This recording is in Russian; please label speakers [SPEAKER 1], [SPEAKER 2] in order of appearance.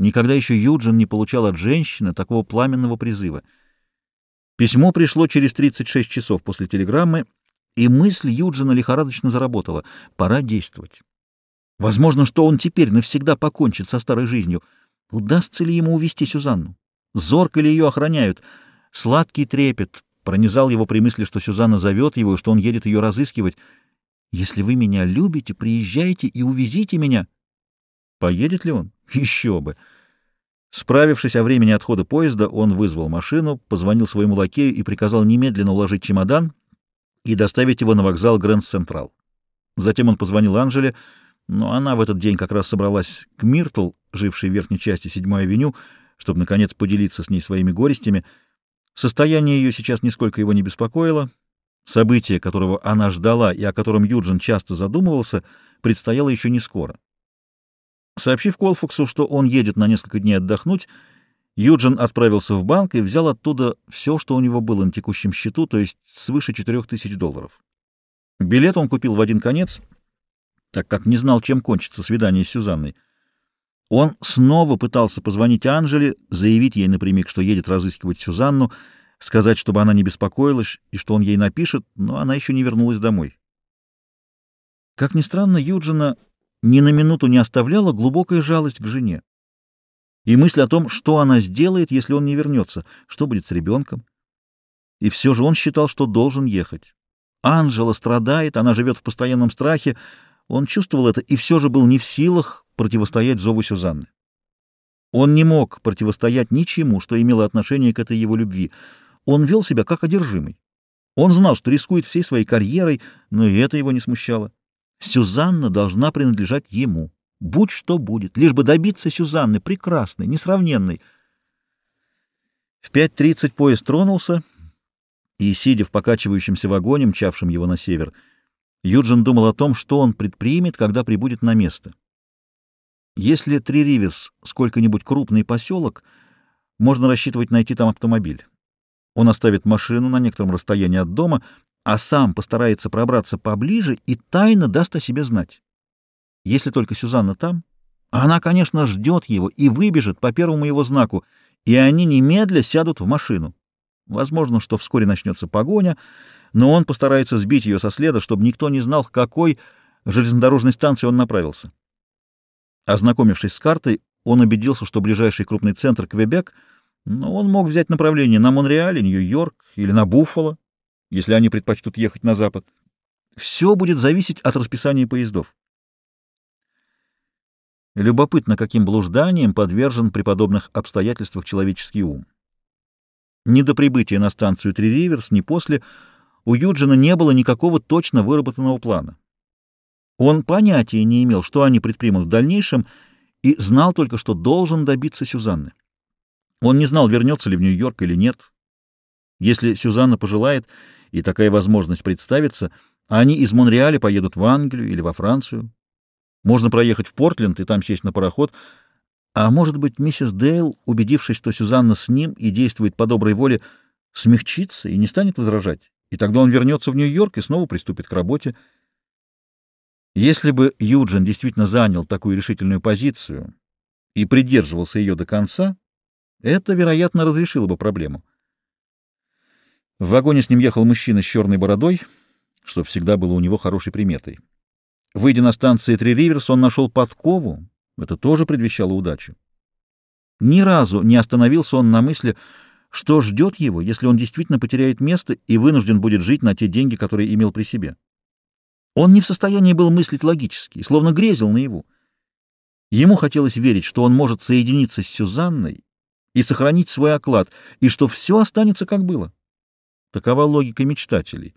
[SPEAKER 1] Никогда еще Юджин не получал от женщины такого пламенного призыва. Письмо пришло через 36 часов после телеграммы, и мысль Юджина лихорадочно заработала. Пора действовать. Возможно, что он теперь навсегда покончит со старой жизнью. Удастся ли ему увести Сюзанну? Зорко ли ее охраняют? Сладкий трепет пронизал его при мысли, что Сюзанна зовет его и что он едет ее разыскивать. «Если вы меня любите, приезжайте и увезите меня». Поедет ли он? Еще бы! Справившись о времени отхода поезда, он вызвал машину, позвонил своему лакею и приказал немедленно уложить чемодан и доставить его на вокзал Гранд Централ. Затем он позвонил Анжеле, но она в этот день как раз собралась к Миртл, жившей в верхней части 7-й авеню, чтобы, наконец, поделиться с ней своими горестями. Состояние ее сейчас нисколько его не беспокоило. Событие, которого она ждала и о котором Юджин часто задумывался, предстояло еще не скоро. Сообщив Колфаксу, что он едет на несколько дней отдохнуть, Юджин отправился в банк и взял оттуда все, что у него было на текущем счету, то есть свыше 4000 долларов. Билет он купил в один конец, так как не знал, чем кончится свидание с Сюзанной. Он снова пытался позвонить Анжеле, заявить ей напрямик, что едет разыскивать Сюзанну, сказать, чтобы она не беспокоилась и что он ей напишет, но она еще не вернулась домой. Как ни странно, Юджина ни на минуту не оставляла глубокая жалость к жене и мысль о том, что она сделает, если он не вернется, что будет с ребенком. И все же он считал, что должен ехать. Анжела страдает, она живет в постоянном страхе, он чувствовал это и все же был не в силах противостоять зову Сюзанны. Он не мог противостоять ничему, что имело отношение к этой его любви. Он вел себя как одержимый. Он знал, что рискует всей своей карьерой, но и это его не смущало. Сюзанна должна принадлежать ему. Будь что будет, лишь бы добиться Сюзанны, прекрасной, несравненной. В 5.30 поезд тронулся, и, сидя в покачивающемся вагоне, мчавшем его на север, Юджин думал о том, что он предпримет, когда прибудет на место. Если Три Риверс — сколько-нибудь крупный поселок, можно рассчитывать найти там автомобиль. Он оставит машину на некотором расстоянии от дома, а сам постарается пробраться поближе и тайно даст о себе знать. Если только Сюзанна там, она, конечно, ждет его и выбежит по первому его знаку, и они немедля сядут в машину. Возможно, что вскоре начнется погоня, но он постарается сбить ее со следа, чтобы никто не знал, к какой железнодорожной станции он направился. Ознакомившись с картой, он убедился, что ближайший крупный центр — Квебек, но он мог взять направление на Монреаль, Нью-Йорк или на Буффало, если они предпочтут ехать на запад. Все будет зависеть от расписания поездов. Любопытно, каким блужданием подвержен при подобных обстоятельствах человеческий ум. Ни до прибытия на станцию Три Риверс, ни после у Юджина не было никакого точно выработанного плана. Он понятия не имел, что они предпримут в дальнейшем, и знал только, что должен добиться Сюзанны. Он не знал, вернется ли в Нью-Йорк или нет. Если Сюзанна пожелает, и такая возможность представится, они из Монреаля поедут в Англию или во Францию. Можно проехать в Портленд и там сесть на пароход — а может быть, миссис Дейл, убедившись, что Сюзанна с ним и действует по доброй воле, смягчится и не станет возражать, и тогда он вернется в Нью-Йорк и снова приступит к работе. Если бы Юджин действительно занял такую решительную позицию и придерживался ее до конца, это, вероятно, разрешило бы проблему. В вагоне с ним ехал мужчина с черной бородой, что всегда было у него хорошей приметой. Выйдя на станции Три Риверс, он нашел подкову, это тоже предвещало удачу. Ни разу не остановился он на мысли, что ждет его, если он действительно потеряет место и вынужден будет жить на те деньги, которые имел при себе. Он не в состоянии был мыслить логически, словно грезил наяву. Ему хотелось верить, что он может соединиться с Сюзанной и сохранить свой оклад, и что все останется как было. Такова логика мечтателей.